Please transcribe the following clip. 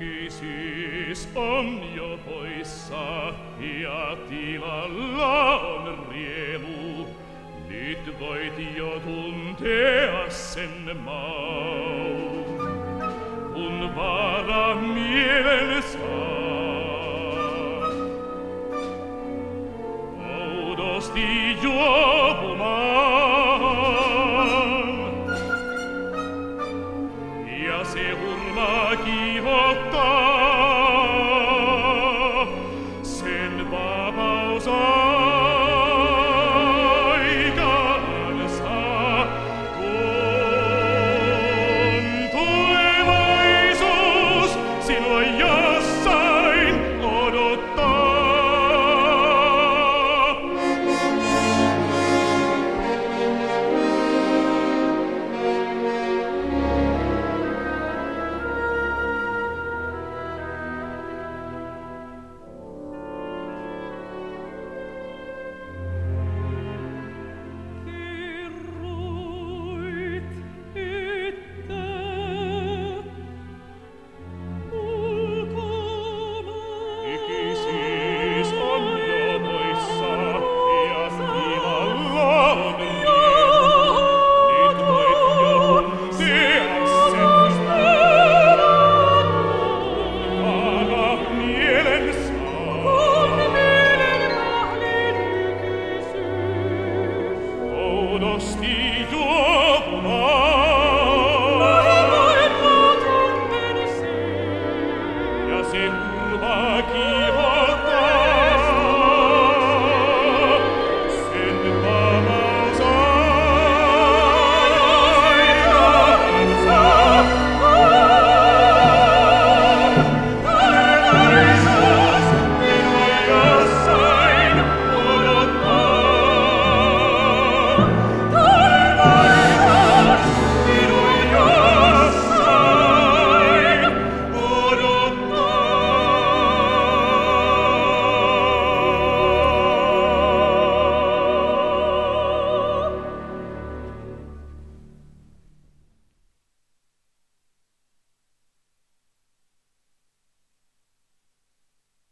quisis omnio poissa hiatila laon riemu, nyt voit jo tuntea sen maun. Kun vara mielen saa, oudosti juo Qui